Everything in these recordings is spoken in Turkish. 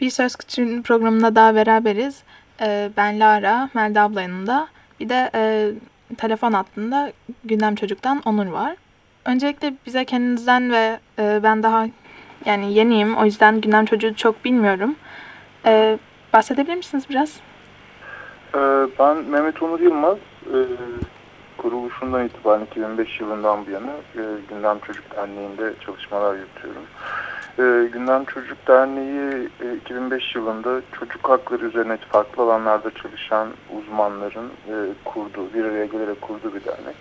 Bir Söz Küçüğün programında daha beraberiz. Ee, ben Lara, Melda abla yanında. Bir de e, telefon hattında Gündem Çocuk'tan Onur var. Öncelikle bize kendinizden ve e, ben daha yani yeniyim. O yüzden Gündem Çocuğu çok bilmiyorum. E, bahsedebilir misiniz biraz? Ee, ben Mehmet Onur Yılmaz. Ee, kuruluşundan itibaren 2005 yılından bu yana Gündem Çocuk Derneği'nde çalışmalar yürütüyorum. E, Gündem Çocuk Derneği e, 2005 yılında çocuk hakları üzerine farklı alanlarda çalışan uzmanların e, kurduğu, bir araya gelerek kurduğu bir dernek.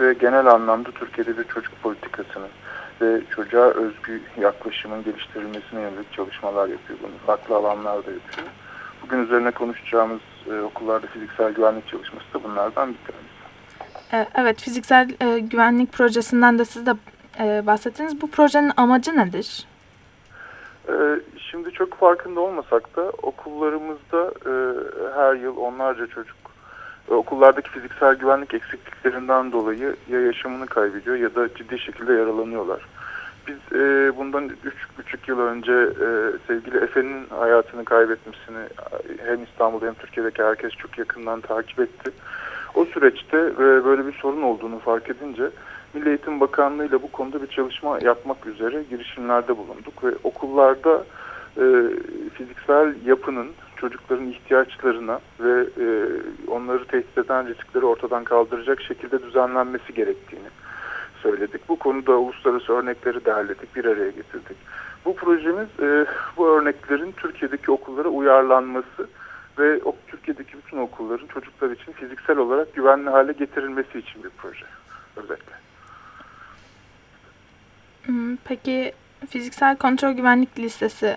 Ve genel anlamda Türkiye'de bir çocuk politikasının ve çocuğa özgü yaklaşımın geliştirilmesine yönelik çalışmalar yapıyor. Bunu farklı alanlarda yapıyor. Bugün üzerine konuşacağımız e, okullarda fiziksel güvenlik çalışması da bunlardan bir tanesi. E, evet, fiziksel e, güvenlik projesinden de siz de e, bahsettiniz. Bu projenin amacı nedir? E, şimdi çok farkında olmasak da okullarımızda e, her yıl onlarca çocuk e, okullardaki fiziksel güvenlik eksikliklerinden dolayı ya yaşamını kaybediyor ya da ciddi şekilde yaralanıyorlar. Biz e, bundan üç buçuk yıl önce e, sevgili Efe'nin hayatını kaybetmesini hem İstanbul'da hem Türkiye'deki herkes çok yakından takip etti. O süreçte böyle bir sorun olduğunu fark edince Milli Eğitim Bakanlığı ile bu konuda bir çalışma yapmak üzere girişimlerde bulunduk ve okullarda e, fiziksel yapının çocukların ihtiyaçlarına ve e, onları tehdit eden riskleri ortadan kaldıracak şekilde düzenlenmesi gerektiğini söyledik. Bu konuda uluslararası örnekleri derledik, bir araya getirdik. Bu projemiz e, bu örneklerin Türkiye'deki okullara uyarlanması ve o, Türkiye'deki bütün okulların çocuklar için fiziksel olarak güvenli hale getirilmesi için bir proje özellikle. Peki fiziksel kontrol güvenlik listesi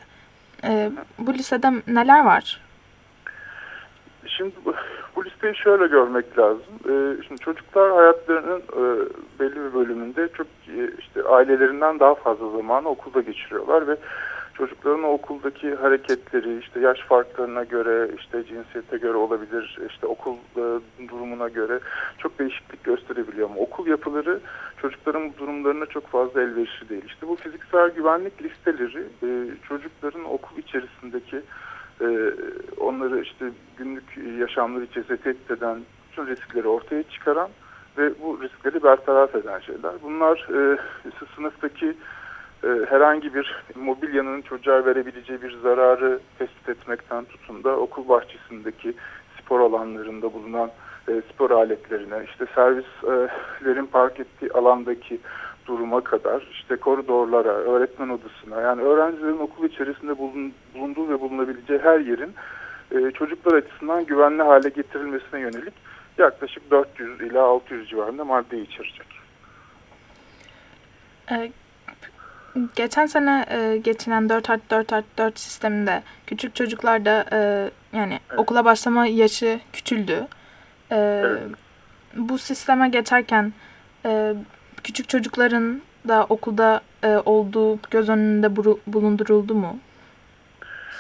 e, bu listede neler var? Şimdi bu listeyi şöyle görmek lazım. E, şimdi çocuklar hayatlarının e, belli bir bölümünde çok e, işte ailelerinden daha fazla zamanı okulda geçiriyorlar ve çocukların okuldaki hareketleri işte yaş farklarına göre işte cinsiyete göre olabilir işte okul e, durumuna göre çok değişiklik gösterebiliyor ama okul yapıları çocukların durumlarına çok fazla elverişli değil. İşte bu fiziksel güvenlik listeleri e, çocukların okul içerisindeki e, onları işte günlük yaşamları içerisinde tehdit eden bütün riskleri ortaya çıkaran ve bu riskleri bertaraf eden şeyler. Bunlar e, sınıftaki herhangi bir mobilyanın çocuğa verebileceği bir zararı tespit etmekten tutun da okul bahçesindeki spor alanlarında bulunan e, spor aletlerine, işte servislerin park ettiği alandaki duruma kadar, işte koridorlara, öğretmen odasına, yani öğrencilerin okul içerisinde bulun, bulunduğu ve bulunabileceği her yerin e, çocuklar açısından güvenli hale getirilmesine yönelik yaklaşık 400 ila 600 civarında madde içerecek. Geçen sene e, geçiren 4 artı 4 artı 4 sisteminde küçük çocuklar da e, yani evet. okula başlama yaşı küçüldü. E, evet. Bu sisteme geçerken e, küçük çocukların da okulda e, olduğu göz önünde bulunduruldu mu?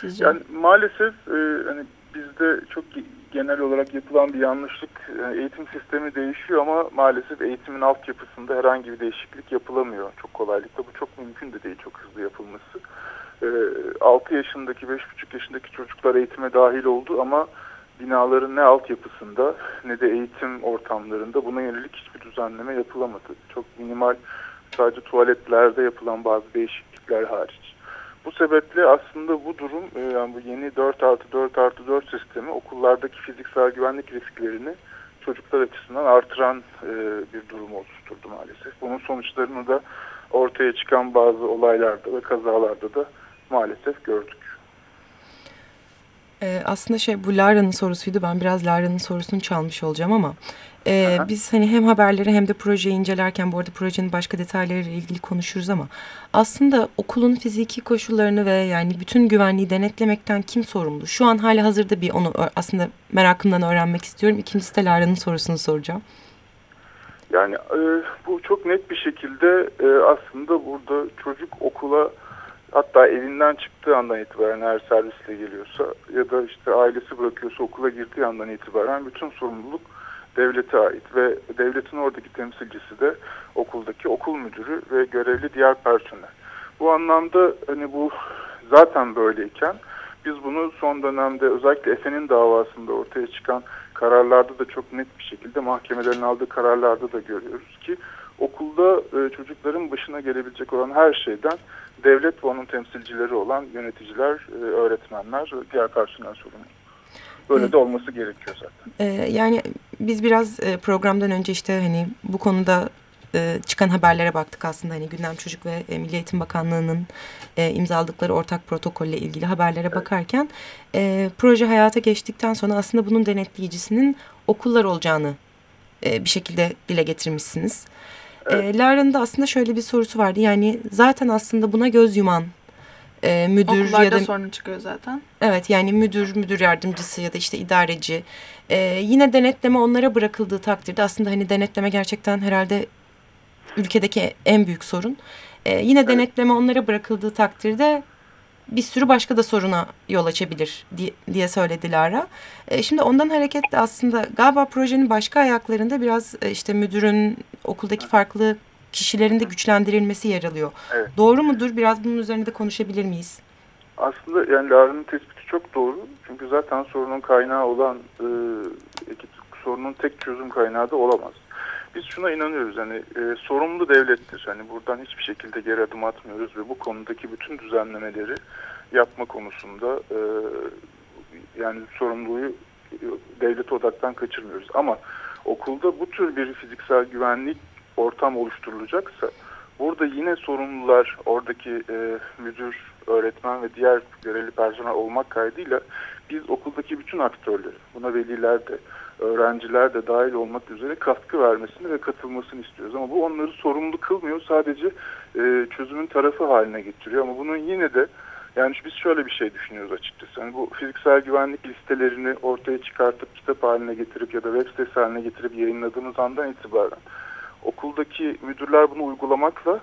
Sizce? Yani maalesef e, hani bizde çok genel olarak yapılan bir yanlışlık e, eğitim sistemi değişiyor ama maalesef eğitimin altyapısında herhangi bir değişiklik yapılamıyor çok kolaylıkla. Bu çok mümkün de değil çok hızlı yapılması. E, 6 yaşındaki 5,5 yaşındaki çocuklar eğitime dahil oldu ama binaların ne altyapısında ne de eğitim ortamlarında buna yönelik hiçbir düzenleme yapılamadı. Çok minimal sadece tuvaletlerde yapılan bazı değişiklikler hariç. Bu sebeple aslında bu durum e, yani bu yeni 4 artı 4 artı 4 sistemi okullardaki fiziksel güvenlik risklerini çocuklar açısından artıran e, bir durum oluşturdu maalesef. Bunun sonuçlarını da ortaya çıkan bazı olaylarda ve kazalarda da maalesef gördük. Ee, aslında şey bu Lara'nın sorusuydu. Ben biraz Lara'nın sorusunu çalmış olacağım ama e, biz hani hem haberleri hem de projeyi incelerken bu arada projenin başka detaylarıyla ilgili konuşuruz ama aslında okulun fiziki koşullarını ve yani bütün güvenliği denetlemekten kim sorumlu? Şu an hala hazırda bir onu aslında merakımdan öğrenmek istiyorum. İkincisi de Lara'nın sorusunu soracağım. Yani e, bu çok net bir şekilde e, aslında burada çocuk okula Hatta evinden çıktığı andan itibaren eğer servisle geliyorsa ya da işte ailesi bırakıyorsa okula girdiği andan itibaren bütün sorumluluk devlete ait ve devletin oradaki temsilcisi de okuldaki okul müdürü ve görevli diğer personel. Bu anlamda hani bu zaten böyleyken Biz bunu son dönemde özellikle Efe'nin davasında ortaya çıkan kararlarda da çok net bir şekilde mahkemelerin aldığı kararlarda da görüyoruz ki okulda e, çocukların başına gelebilecek olan her şeyden devlet ve onun temsilcileri olan yöneticiler, e, öğretmenler, diğer personel sorumlu. Böyle de olması gerekiyor zaten. Ee, yani biz biraz e, programdan önce işte hani bu konuda e, çıkan haberlere baktık aslında hani Gündem Çocuk ve e, Milli Eğitim Bakanlığı'nın e, imzaladıkları ortak protokolle ilgili haberlere evet. bakarken e, proje hayata geçtikten sonra aslında bunun denetleyicisinin okullar olacağını e, bir şekilde dile getirmişsiniz. Evet. E, Lara'nın da aslında şöyle bir sorusu vardı yani zaten aslında buna göz yuman e, müdür Okullarda ya da sorun çıkıyor zaten. Evet yani müdür, müdür yardımcısı ya da işte idareci. E, yine denetleme onlara bırakıldığı takdirde aslında hani denetleme gerçekten herhalde ülkedeki en büyük sorun. E, yine evet. denetleme onlara bırakıldığı takdirde bir sürü başka da soruna yol açabilir diye, söyledi Lara. E, şimdi ondan hareketle aslında galiba projenin başka ayaklarında biraz e, işte müdürün okuldaki farklı kişilerin de güçlendirilmesi yer alıyor. Evet. Doğru mudur? Biraz bunun üzerinde konuşabilir miyiz? Aslında yani Lara'nın tespiti çok doğru. Çünkü zaten sorunun kaynağı olan e, sorunun tek çözüm kaynağı da olamaz. Biz şuna inanıyoruz hani e, sorumlu devlettir. Hani buradan hiçbir şekilde geri adım atmıyoruz ve bu konudaki bütün düzenlemeleri yapma konusunda e, yani sorumluluğu devlet odaktan kaçırmıyoruz. Ama okulda bu tür bir fiziksel güvenlik ortam oluşturulacaksa burada yine sorumlular oradaki e, müdür, öğretmen ve diğer görevli personel olmak kaydıyla biz okuldaki bütün aktörleri, buna veliler de, öğrenciler de dahil olmak üzere katkı vermesini ve katılmasını istiyoruz. Ama bu onları sorumlu kılmıyor, sadece e, çözümün tarafı haline getiriyor. Ama bunun yine de yani biz şöyle bir şey düşünüyoruz açıkçası. Yani bu fiziksel güvenlik listelerini ortaya çıkartıp kitap haline getirip ya da web sitesi haline getirip yayınladığımız andan itibaren okuldaki müdürler bunu uygulamakla,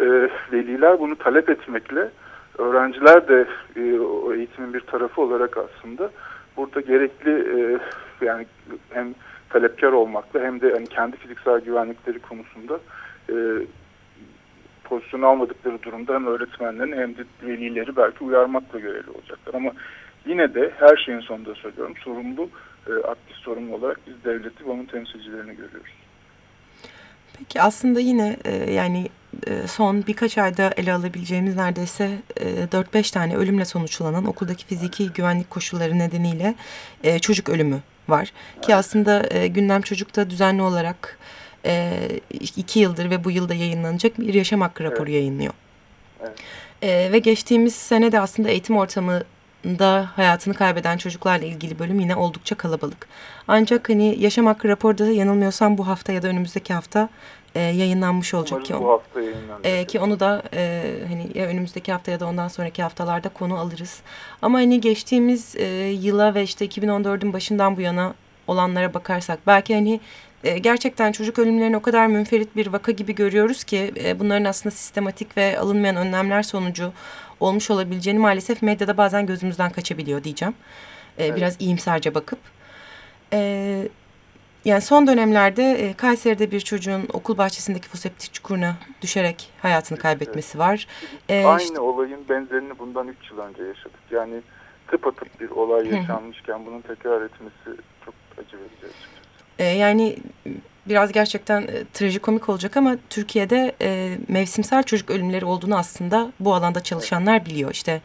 e, veliler bunu talep etmekle, öğrenciler de e, o eğitimin bir tarafı olarak aslında burada gerekli e, yani hem talepkar olmakla hem de hani kendi fiziksel güvenlikleri konusunda e, pozisyon almadıkları durumda hem öğretmenlerin hem de velileri belki uyarmakla görevli olacaklar. Ama yine de her şeyin sonunda söylüyorum sorumlu, e, aktif sorumlu olarak biz devleti ve onun temsilcilerini görüyoruz. Peki aslında yine e, yani e, son birkaç ayda ele alabileceğimiz neredeyse e, 4-5 tane ölümle sonuçlanan okuldaki fiziki güvenlik koşulları nedeniyle e, çocuk ölümü var. Ki aslında e, gündem çocukta düzenli olarak e, iki yıldır ve bu yılda yayınlanacak bir yaşam hakkı raporu evet. yayınlıyor. Evet. E, ve geçtiğimiz sene de aslında eğitim ortamı da hayatını kaybeden çocuklarla ilgili bölüm yine oldukça kalabalık. Ancak hani yaşam hakkı raporda yanılmıyorsam bu hafta ya da önümüzdeki hafta e, yayınlanmış olacak Umarım ki onu, bu hafta. E, ki onu da e, hani ya önümüzdeki hafta ya da ondan sonraki haftalarda konu alırız. Ama hani geçtiğimiz e, yıla ve işte 2014'ün başından bu yana olanlara bakarsak belki hani e, gerçekten çocuk ölümlerini o kadar münferit bir vaka gibi görüyoruz ki e, bunların aslında sistematik ve alınmayan önlemler sonucu olmuş olabileceğini maalesef medyada bazen gözümüzden kaçabiliyor diyeceğim. E, evet. Biraz iyimserce bakıp. E, yani son dönemlerde e, Kayseri'de bir çocuğun okul bahçesindeki foseptik çukuruna düşerek hayatını kaybetmesi var. E, Aynı işte, olayın benzerini bundan üç yıl önce yaşadık. Yani tıpatıp bir olay yaşanmışken bunun tekrar etmesi çok acı verici açıkçası. E, yani biraz gerçekten e, trajikomik olacak ama Türkiye'de e, mevsimsel çocuk ölümleri olduğunu aslında bu alanda çalışanlar biliyor. İşte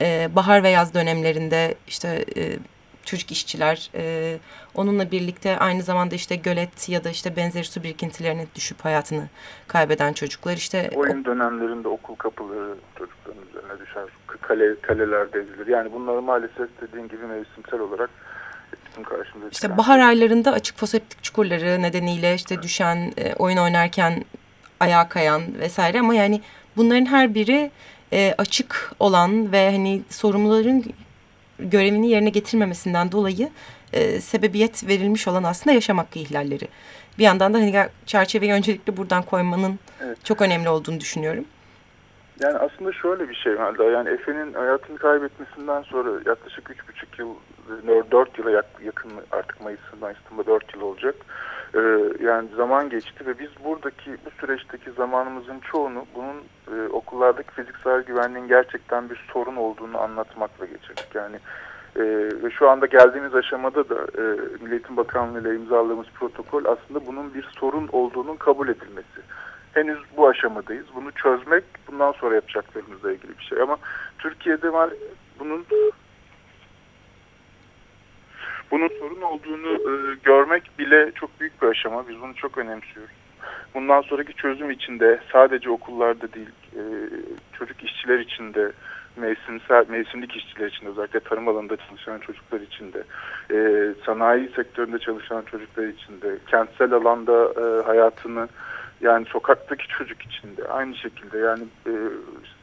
e, bahar ve yaz dönemlerinde işte e, çocuk işçiler e, onunla birlikte aynı zamanda işte gölet ya da işte benzeri su birikintilerine düşüp hayatını kaybeden çocuklar işte oyun dönemlerinde okul kapıları çocukların üzerine düşer kale kaleler dezilir. Yani bunları maalesef dediğin gibi mevsimsel olarak karşımıza İşte bahar aylarında açık foseptik çukurları nedeniyle işte düşen, e, oyun oynarken ayağa kayan vesaire ama yani bunların her biri e, açık olan ve hani sorumluların görevini yerine getirmemesinden dolayı e, sebebiyet verilmiş olan aslında yaşam hakkı ihlalleri. Bir yandan da hani çerçeveyi öncelikle buradan koymanın evet. çok önemli olduğunu düşünüyorum. Yani aslında şöyle bir şey Melda. Yani Efe'nin hayatını kaybetmesinden sonra yaklaşık üç buçuk yıl, dört yıla yakın artık Mayıs'ın Mayıs'ında dört yıl olacak. Ee, yani zaman geçti ve biz buradaki bu süreçteki zamanımızın çoğunu bunun e, okullardaki fiziksel güvenliğin gerçekten bir sorun olduğunu anlatmakla geçirdik. Yani e, ve şu anda geldiğimiz aşamada da e, Milli Eğitim Bakanlığı ile imzaladığımız protokol aslında bunun bir sorun olduğunun kabul edilmesi henüz bu aşamadayız. Bunu çözmek bundan sonra yapacaklarımızla ilgili bir şey. Ama Türkiye'de var bunun bunun sorun olduğunu e, görmek bile çok büyük bir aşama. Biz bunu çok önemsiyoruz. Bundan sonraki çözüm içinde sadece okullarda değil, e, çocuk işçiler içinde, mevsimsel, mevsimlik işçiler için özellikle tarım alanında çalışan çocuklar için de, e, sanayi sektöründe çalışan çocuklar için de, kentsel alanda e, hayatını yani sokaktaki çocuk için de aynı şekilde yani e,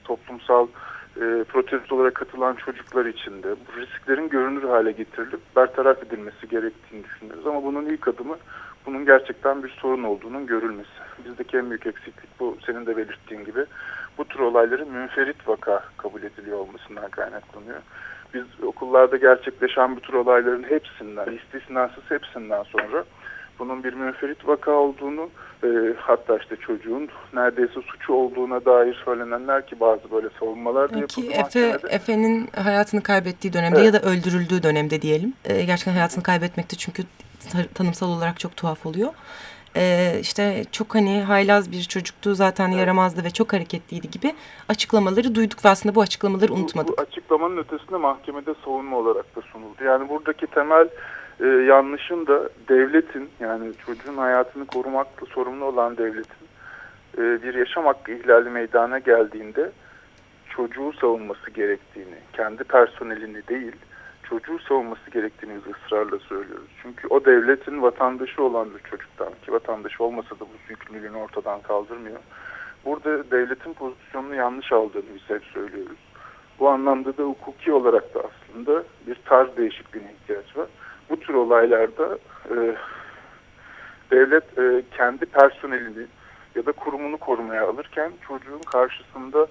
toplumsal e, protesto olarak katılan çocuklar için de bu risklerin görünür hale getirilip bertaraf edilmesi gerektiğini düşünüyoruz. Ama bunun ilk adımı bunun gerçekten bir sorun olduğunun görülmesi. Bizdeki en büyük eksiklik bu senin de belirttiğin gibi bu tür olayların münferit vaka kabul ediliyor olmasından kaynaklanıyor. Biz okullarda gerçekleşen bu tür olayların hepsinden, istisnasız hepsinden sonra bunun bir münferit vaka olduğunu e, hatta işte çocuğun neredeyse suçu olduğuna dair söylenenler ki bazı böyle savunmalar da yapıldı Efe, Efe'nin hayatını kaybettiği dönemde evet. ya da öldürüldüğü dönemde diyelim. E, gerçekten hayatını kaybetmekte çünkü tanımsal olarak çok tuhaf oluyor. Ee, işte çok hani haylaz bir çocuktu zaten evet. yaramazdı ve çok hareketliydi gibi açıklamaları duyduk ve aslında bu açıklamaları unutmadık. Bu, bu açıklamanın ötesinde mahkemede savunma olarak da sunuldu. Yani buradaki temel e, yanlışın da devletin yani çocuğun hayatını korumakla sorumlu olan devletin e, bir yaşam hakkı ihlali meydana geldiğinde çocuğu savunması gerektiğini, kendi personelini değil çocuğu savunması gerektiğini ısrarla söylüyoruz. Çünkü o devletin vatandaşı olan bir çocuktan ki vatandaşı olmasa da bu yükümlülüğünü ortadan kaldırmıyor. Burada devletin pozisyonunu yanlış aldığını biz hep söylüyoruz. Bu anlamda da hukuki olarak da aslında bir tarz değişikliğine ihtiyaç var bu tür olaylarda e, devlet e, kendi personelini ya da kurumunu korumaya alırken çocuğun karşısında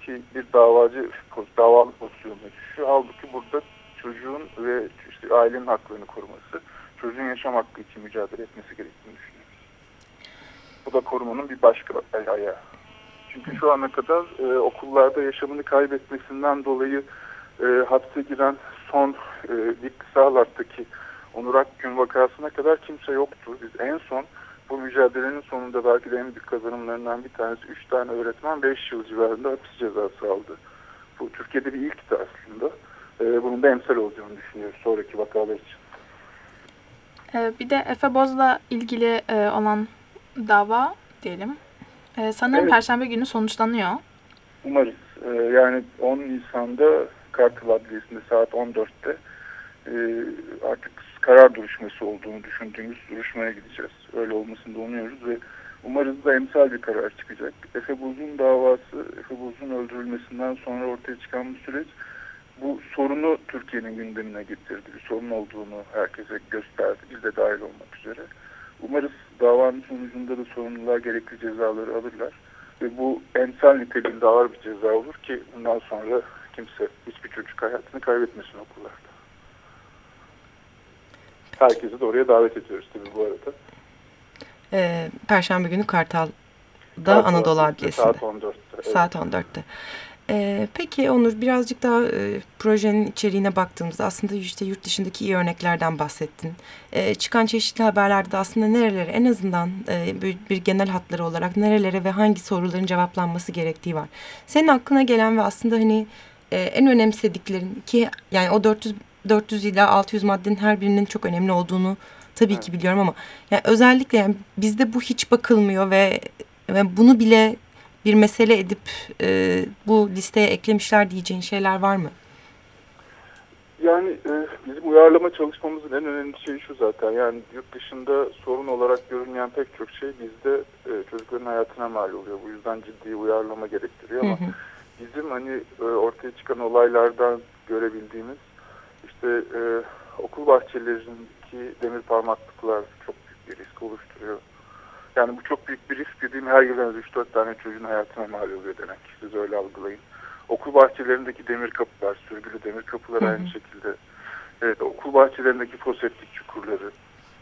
ki bir davacı davalı pozisyonuna düşüyor. Halbuki burada çocuğun ve işte ailenin haklarını koruması, çocuğun yaşam hakkı için mücadele etmesi gerektiğini düşünüyoruz. Bu da korumanın bir başka ayağı. Çünkü şu ana kadar e, okullarda yaşamını kaybetmesinden dolayı e, hapse giren son e, Dik Sağlar'daki Onur Akgün vakasına kadar kimse yoktu. Biz en son bu mücadelenin sonunda belki de en büyük kazanımlarından bir tanesi 3 tane öğretmen 5 yıl civarında hapis cezası aldı. Bu Türkiye'de bir ilkti aslında. E, bunun da emsal olacağını düşünüyoruz sonraki vakalar için. E, bir de Efe Boz'la ilgili e, olan dava diyelim. E, sanırım evet. Perşembe günü sonuçlanıyor. Umarız. Yani 10 Nisan'da Kartal Adliyesi'nde saat 14'te e, artık karar duruşması olduğunu düşündüğümüz duruşmaya gideceğiz. Öyle olmasını da umuyoruz ve umarız da emsal bir karar çıkacak. Efe Buz'un davası, Efe Buz'un öldürülmesinden sonra ortaya çıkan bir süreç bu sorunu Türkiye'nin gündemine getirdi. Bir sorun olduğunu herkese gösterdi. Biz de dahil olmak üzere. Umarız davanın sonucunda da sorumlular gerekli cezaları alırlar. Ve bu emsal niteliğinde ağır bir ceza olur ki bundan sonra kimse hiçbir çocuk hayatını kaybetmesin okullarda. Herkesi de oraya davet ediyoruz tabii bu arada. Ee, Perşembe günü Kartal'da Kartal, Anadolu Adliyesi'nde. Saat 14'te. Evet. Saat 14'te. Ee, peki Onur birazcık daha e, projenin içeriğine baktığımızda aslında işte yurt dışındaki iyi örneklerden bahsettin. Ee, çıkan çeşitli haberlerde de aslında nerelere en azından e, bir, bir genel hatları olarak nerelere ve hangi soruların cevaplanması gerektiği var. Senin aklına gelen ve aslında hani e, en önemsediklerin ki yani o 400 400 ila 600 maddenin her birinin çok önemli olduğunu tabii evet. ki biliyorum ama yani özellikle yani bizde bu hiç bakılmıyor ve ve bunu bile bir mesele edip e, bu listeye eklemişler diyeceğin şeyler var mı? Yani e, bizim uyarlama çalışmamızın en önemli şeyi şu zaten. Yani yurt dışında sorun olarak görünmeyen pek çok şey bizde e, çocukların hayatına mal oluyor. Bu yüzden ciddi uyarlama gerektiriyor ama hı hı. Bizim hani e, ortaya çıkan olaylardan görebildiğimiz işte e, okul bahçelerindeki demir parmaklıklar çok büyük bir risk oluşturuyor. Yani bu çok büyük bir risk dediğim her yıl 3-4 tane çocuğun hayatına mal oluyor demek. Siz öyle algılayın. Okul bahçelerindeki demir kapılar, sürgülü demir kapılar Hı -hı. aynı şekilde. Evet, okul bahçelerindeki foseptik çukurları,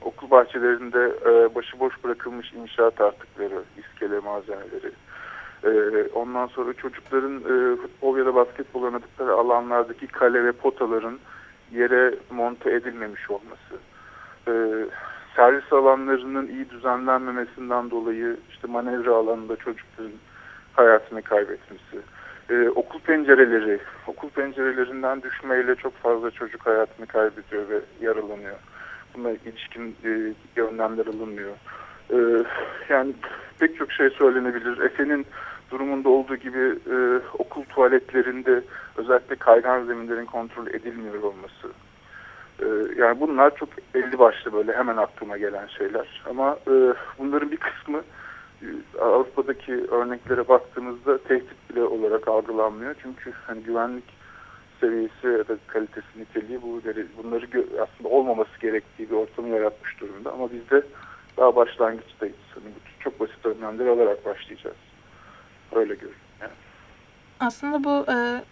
okul bahçelerinde e, başıboş bırakılmış inşaat artıkları, iskele malzemeleri, e, ondan sonra çocukların e, futbol ya da basketbol oynadıkları alanlardaki kale ve potaların yere monte edilmemiş olması, e, servis alanlarının iyi düzenlenmemesinden dolayı işte manevra alanında çocukların hayatını kaybetmesi, e, okul pencereleri, okul pencerelerinden düşmeyle çok fazla çocuk hayatını kaybediyor ve yaralanıyor. Buna ilişkin e, önlemler alınmıyor. E, yani pek çok şey söylenebilir. Efe'nin durumunda olduğu gibi e, okul tuvaletlerinde özellikle kaygan zeminlerin kontrol edilmiyor olması. E, yani bunlar çok belli başlı böyle hemen aklıma gelen şeyler. Ama e, bunların bir kısmı e, Avrupa'daki örneklere baktığımızda tehdit bile olarak algılanmıyor. Çünkü hani güvenlik seviyesi ya da kalitesi, niteliği bu bunları aslında olmaması gerektiği bir ortamı yaratmış durumda. Ama biz de daha başlangıçtayız. Hani çok basit önlemler alarak başlayacağız. Öyle. Yani. Aslında bu e,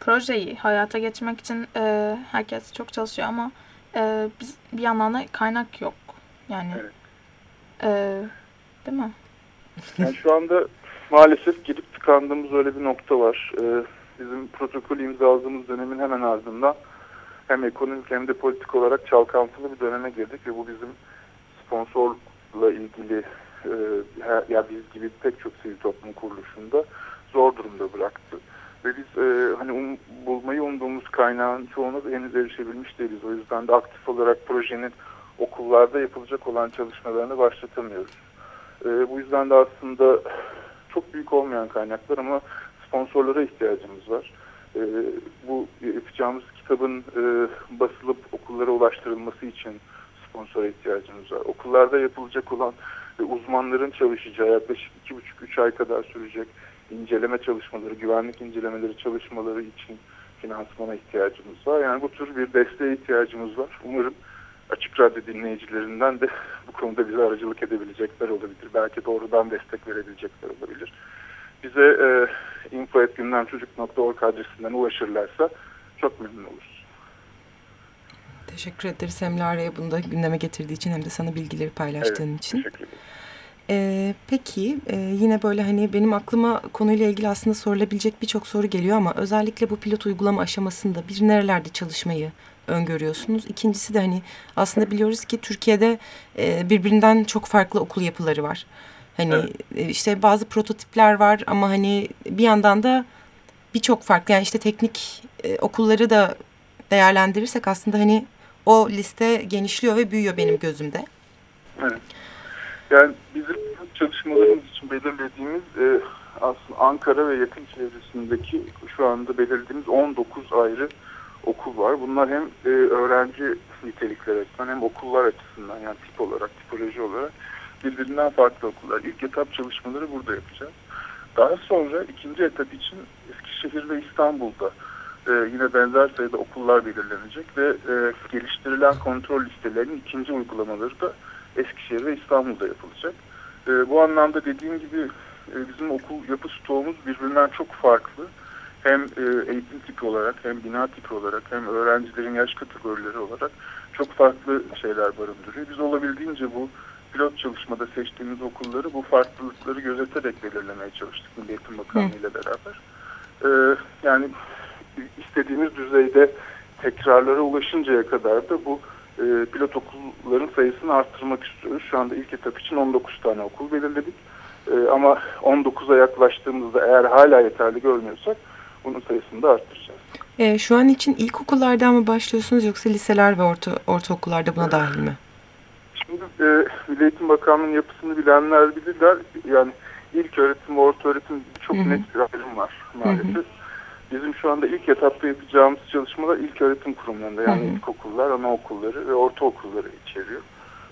projeyi hayata geçirmek için e, herkes çok çalışıyor ama e, biz bir yandan da kaynak yok. Yani evet. e, değil mi? Yani şu anda maalesef gidip tıkandığımız öyle bir nokta var. Ee, bizim protokol imzaladığımız dönemin hemen ardından hem ekonomik hem de politik olarak çalkantılı bir döneme girdik ve bu bizim sponsorla ilgili e, ya biz gibi pek çok sivil toplum kuruluşunda zor durumda bıraktı. Ve biz e, hani um, bulmayı umduğumuz kaynağın çoğuna da henüz erişebilmiş değiliz. O yüzden de aktif olarak projenin okullarda yapılacak olan çalışmalarını başlatamıyoruz. E, bu yüzden de aslında çok büyük olmayan kaynaklar ama sponsorlara ihtiyacımız var. E, bu yapacağımız kitabın e, basılıp okullara ulaştırılması için sponsora ihtiyacımız var. Okullarda yapılacak olan ve uzmanların çalışacağı yaklaşık iki buçuk üç ay kadar sürecek inceleme çalışmaları, güvenlik incelemeleri çalışmaları için finansmana ihtiyacımız var. Yani bu tür bir desteğe ihtiyacımız var. Umarım açık radyo dinleyicilerinden de bu konuda bize aracılık edebilecekler olabilir. Belki doğrudan destek verebilecekler olabilir. Bize e, info.gündemçocuk.org adresinden ulaşırlarsa çok memnun oluruz. Teşekkür ederiz hem Lara'ya bunu da gündeme getirdiği için hem de sana bilgileri paylaştığın evet, için. Teşekkür ederim. Ee, peki e, yine böyle hani benim aklıma konuyla ilgili aslında sorulabilecek birçok soru geliyor ama özellikle bu pilot uygulama aşamasında bir nerelerde çalışmayı öngörüyorsunuz? İkincisi de hani aslında biliyoruz ki Türkiye'de e, birbirinden çok farklı okul yapıları var. Hani evet. E, işte bazı prototipler var ama hani bir yandan da birçok farklı yani işte teknik e, okulları da değerlendirirsek aslında hani o liste genişliyor ve büyüyor benim gözümde. Evet. Yani bizim çalışmalarımız için belirlediğimiz e, aslında Ankara ve yakın çevresindeki şu anda belirlediğimiz 19 ayrı okul var. Bunlar hem e, öğrenci nitelikleri açısından hem okullar açısından yani tip olarak, tipoloji olarak birbirinden farklı okullar. İlk etap çalışmaları burada yapacağız. Daha sonra ikinci etap için Eskişehir ve İstanbul'da e, yine benzer sayıda okullar belirlenecek ve e, geliştirilen kontrol listelerinin ikinci uygulamaları da Eskişehir ve İstanbul'da yapılacak. E, bu anlamda dediğim gibi e, bizim okul yapı stoğumuz birbirinden çok farklı. Hem e, eğitim tipi olarak hem bina tipi olarak hem öğrencilerin yaş kategorileri olarak çok farklı şeyler barındırıyor. Biz olabildiğince bu pilot çalışmada seçtiğimiz okulları bu farklılıkları gözeterek belirlemeye çalıştık Milli Eğitim Bakanlığı ile beraber. Ee, yani istediğimiz düzeyde tekrarlara ulaşıncaya kadar da bu e, pilot okulların sayısını arttırmak istiyoruz. Şu anda ilk etap için 19 tane okul belirledik. E, ama 19'a yaklaştığımızda eğer hala yeterli görmüyorsak bunun sayısını da arttıracağız. E, şu an için ilkokullarda mı başlıyorsunuz yoksa liseler ve orta, ortaokullarda buna dahil mi? Şimdi e, Milli Eğitim Bakanlığı'nın yapısını bilenler bilirler. Yani ilk öğretim ve orta öğretim çok Hı -hı. net bir ayrım var maalesef. Hı -hı. Bizim şu anda ilk etapta yapacağımız çalışmalar ilk öğretim kurumlarında yani hı ilkokullar, anaokulları ve ortaokulları içeriyor.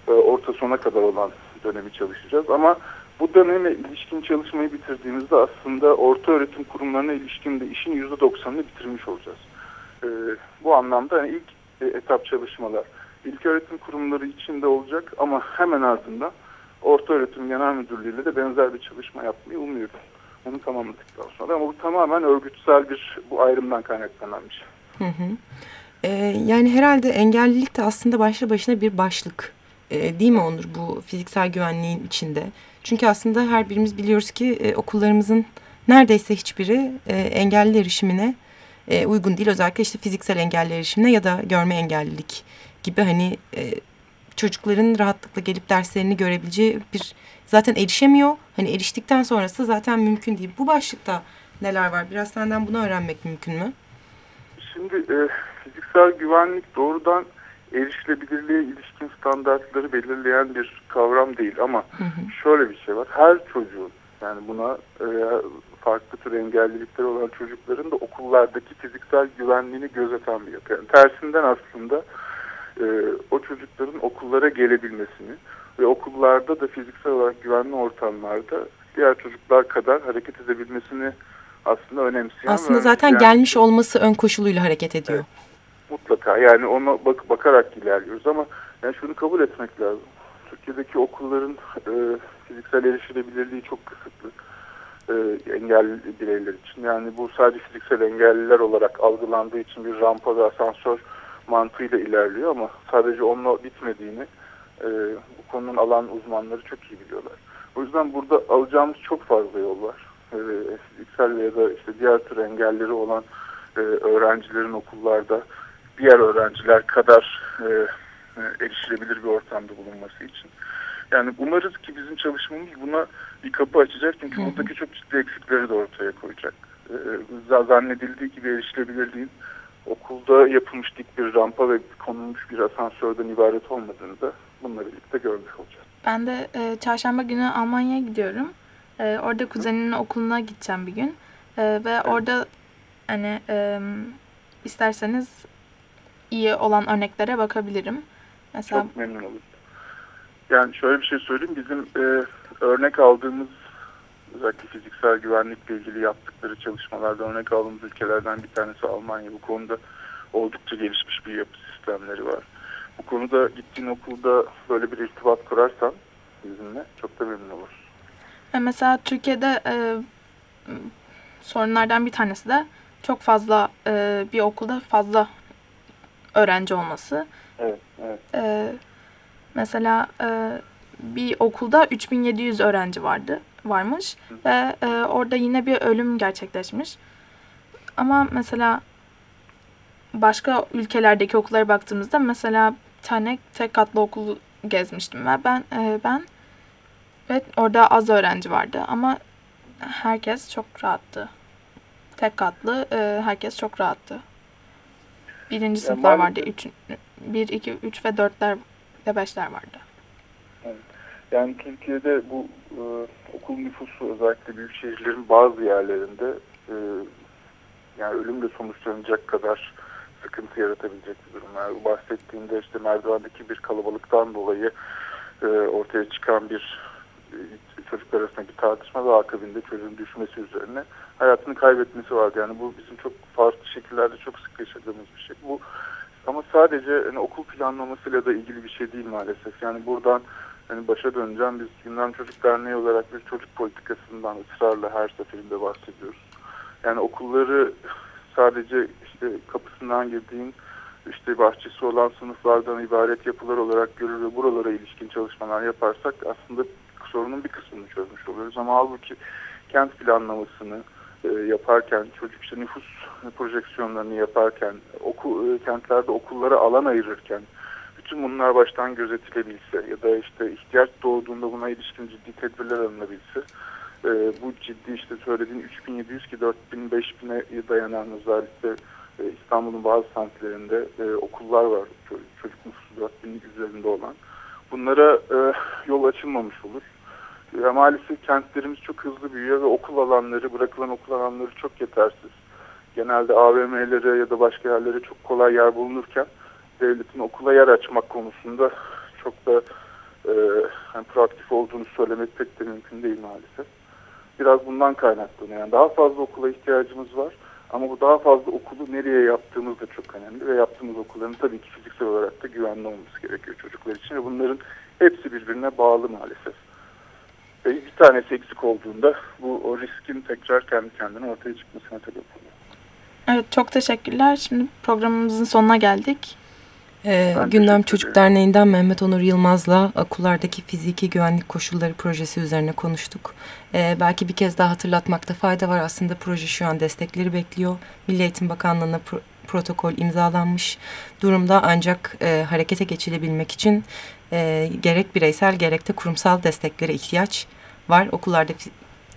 E, orta sona kadar olan dönemi çalışacağız ama bu döneme ilişkin çalışmayı bitirdiğimizde aslında orta öğretim kurumlarına ilişkin de işin yüzde doksanını bitirmiş olacağız. E, bu anlamda yani ilk e, etap çalışmalar ilk öğretim kurumları içinde olacak ama hemen ardından Orta Öğretim Genel Müdürlüğü ile de benzer bir çalışma yapmayı umuyorum. Onu tamamladıktan sonra ama bu tamamen örgütsel bir bu ayrımdan kaynaklanan bir şey. Hı hı. Ee, yani herhalde engellilik de aslında başlı başına bir başlık. Ee, değil mi Onur bu fiziksel güvenliğin içinde? Çünkü aslında her birimiz biliyoruz ki e, okullarımızın neredeyse hiçbiri e, engelli erişimine e, uygun değil. Özellikle işte fiziksel engelli erişimine ya da görme engellilik gibi hani e, çocukların rahatlıkla gelip derslerini görebileceği bir zaten erişemiyor. Hani eriştikten sonrası zaten mümkün değil. Bu başlıkta neler var? Biraz senden bunu öğrenmek mümkün mü? Şimdi e, fiziksel güvenlik doğrudan erişilebilirliğe ilişkin standartları belirleyen bir kavram değil ama hı hı. şöyle bir şey var. Her çocuğun yani buna e, farklı tür engellilikleri olan çocukların da okullardaki fiziksel güvenliğini gözeten bir yapı. Yani tersinden aslında e, o çocukların okullara gelebilmesini ve okullarda da fiziksel olarak güvenli ortamlarda diğer çocuklar kadar hareket edebilmesini aslında önemseyen. Aslında zaten yani, gelmiş olması ön koşuluyla hareket ediyor. Evet, mutlaka yani ona bak bakarak ilerliyoruz ama yani şunu kabul etmek lazım. Türkiye'deki okulların e, fiziksel erişilebilirliği çok kısıtlı e, engelli bireyler için. Yani bu sadece fiziksel engelliler olarak algılandığı için bir rampa ve asansör mantığıyla ilerliyor ama sadece onunla bitmediğini e, konunun alan uzmanları çok iyi biliyorlar. O yüzden burada alacağımız çok fazla yol var. E, fiziksel ya da işte diğer tür engelleri olan e, öğrencilerin okullarda diğer öğrenciler kadar e, e, erişilebilir bir ortamda bulunması için. Yani umarız ki bizim çalışmamız buna bir kapı açacak çünkü Hı. buradaki çok ciddi eksikleri de ortaya koyacak. Ee, zannedildiği gibi erişilebilirliğin okulda yapılmış dik bir rampa ve konulmuş bir asansörden ibaret olmadığını da bununla birlikte görmüş olacağız. Ben de e, çarşamba günü Almanya'ya gidiyorum. E, orada kuzenimin okuluna gideceğim bir gün. E, ve evet. orada hani e, isterseniz iyi olan örneklere bakabilirim. Mesela, Çok memnun olurum. Yani şöyle bir şey söyleyeyim. Bizim e, örnek aldığımız özellikle fiziksel güvenlikle ilgili yaptıkları çalışmalarda örnek aldığımız ülkelerden bir tanesi Almanya. Bu konuda oldukça gelişmiş bir yapı sistemleri var. Bu konuda gittiğin okulda böyle bir irtibat kurarsan bizimle çok da memnun oluruz. Mesela Türkiye'de e, sorunlardan bir tanesi de çok fazla e, bir okulda fazla öğrenci olması. Evet, evet. E, mesela e, bir okulda 3700 öğrenci vardı varmış ve e, orada yine bir ölüm gerçekleşmiş. Ama mesela başka ülkelerdeki okullara baktığımızda mesela bir tane tek katlı okul gezmiştim ve ben e, ben ve orada az öğrenci vardı ama herkes çok rahattı. Tek katlı e, herkes çok rahattı. Birinci ya sınıflar vardı. Üç, bir, iki, üç ve dörtler ve beşler vardı. Evet. Yani Türkiye'de bu e, okul nüfusu özellikle büyük şehirlerin bazı yerlerinde e, yani ölümle sonuçlanacak kadar sıkıntı yaratabilecek bir durum. Yani bahsettiğinde işte merdivendeki bir kalabalıktan dolayı e, ortaya çıkan bir e, çocuklar arasında bir tartışma ve akabinde çocuğun düşmesi üzerine hayatını kaybetmesi vardı. Yani bu bizim çok farklı şekillerde çok sık yaşadığımız bir şey. Bu ama sadece hani, okul planlamasıyla da ilgili bir şey değil maalesef. Yani buradan hani başa döneceğim. Biz Gündem Çocuk Derneği olarak bir çocuk politikasından ısrarla her seferinde bahsediyoruz. Yani okulları sadece işte kapısından girdiğin işte bahçesi olan sınıflardan ibaret yapılar olarak görür ve buralara ilişkin çalışmalar yaparsak aslında sorunun bir kısmını çözmüş oluyoruz. Ama halbuki kent planlamasını e, yaparken, çocuk işte nüfus projeksiyonlarını yaparken, oku, e, kentlerde okullara alan ayırırken, bütün bunlar baştan gözetilebilse ya da işte ihtiyaç doğduğunda buna ilişkin ciddi tedbirler alınabilse, e, bu ciddi işte söylediğin 3700 ki 4000 5000'e dayanan özellikle e, İstanbul'un bazı semtlerinde e, okullar var çocuk, çocuk nüfusu 4000'lik üzerinde olan. Bunlara e, yol açılmamış olur. Ya maalesef kentlerimiz çok hızlı büyüyor ve okul alanları, bırakılan okul alanları çok yetersiz. Genelde AVM'lere ya da başka yerlere çok kolay yer bulunurken devletin okula yer açmak konusunda çok da e, yani proaktif olduğunu söylemek pek de mümkün değil maalesef. Biraz bundan kaynaklanıyor. Yani daha fazla okula ihtiyacımız var. Ama bu daha fazla okulu nereye yaptığımız da çok önemli ve yaptığımız okulların tabii ki fiziksel olarak da güvenli olması gerekiyor çocuklar için ve bunların hepsi birbirine bağlı maalesef. ve bir tanesi eksik olduğunda bu o riskin tekrar kendi kendine ortaya çıkmasına sebep oluyor. Evet çok teşekkürler. Şimdi programımızın sonuna geldik. Ee, Ben Gündem Çocuk. Derneği'nden Mehmet Onur Yılmaz'la okullardaki fiziki güvenlik koşulları projesi üzerine konuştuk. Ee, belki bir kez daha hatırlatmakta fayda var. Aslında proje şu an destekleri bekliyor. Milli Eğitim Bakanlığı'na pro- protokol imzalanmış durumda ancak e, harekete geçilebilmek için e, gerek bireysel gerek de kurumsal desteklere ihtiyaç var. Okullarda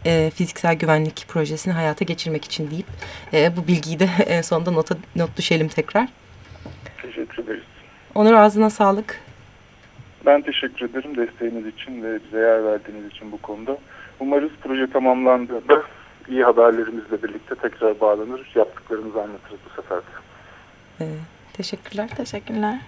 e, fiziksel güvenlik projesini hayata geçirmek için deyip e, bu bilgiyi de en sonunda nota, not düşelim tekrar. Teşekkür ederiz. Onur ağzına sağlık. Ben teşekkür ederim desteğiniz için ve bize yer verdiğiniz için bu konuda. Umarız proje tamamlandığında iyi haberlerimizle birlikte tekrar bağlanır, yaptıklarımızı anlatırız bu sefer de. Ee, teşekkürler. Teşekkürler.